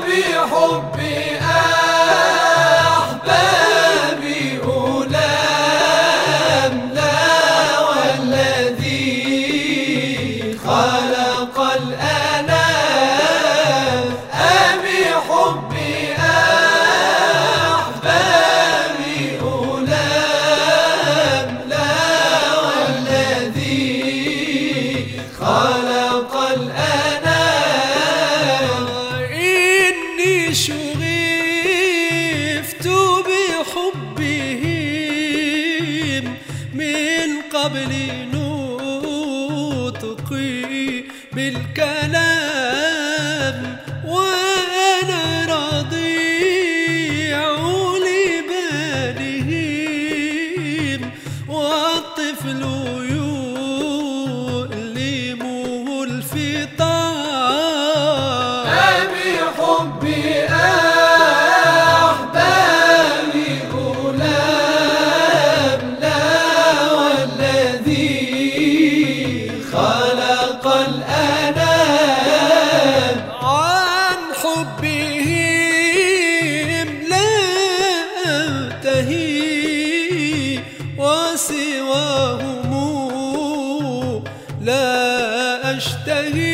بحب أحبابي أولام لا والذي خلق. قبل نطقي بالكلام وأنا رضيع لبالهم والطفل يؤلمه الفطام. أبي حبي وسواهم لا أشتهي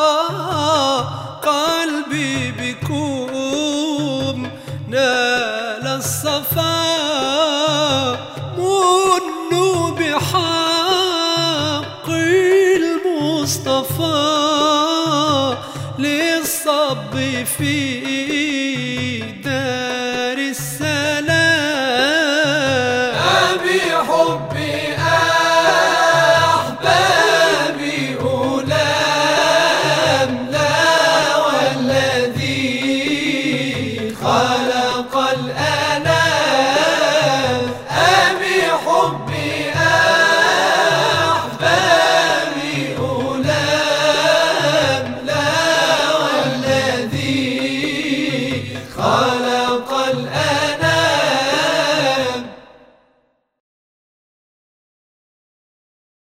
الصفا من بحق المصطفى للصب في دار السلام. بحب أحبابي أولام لا والذي خلق الأرض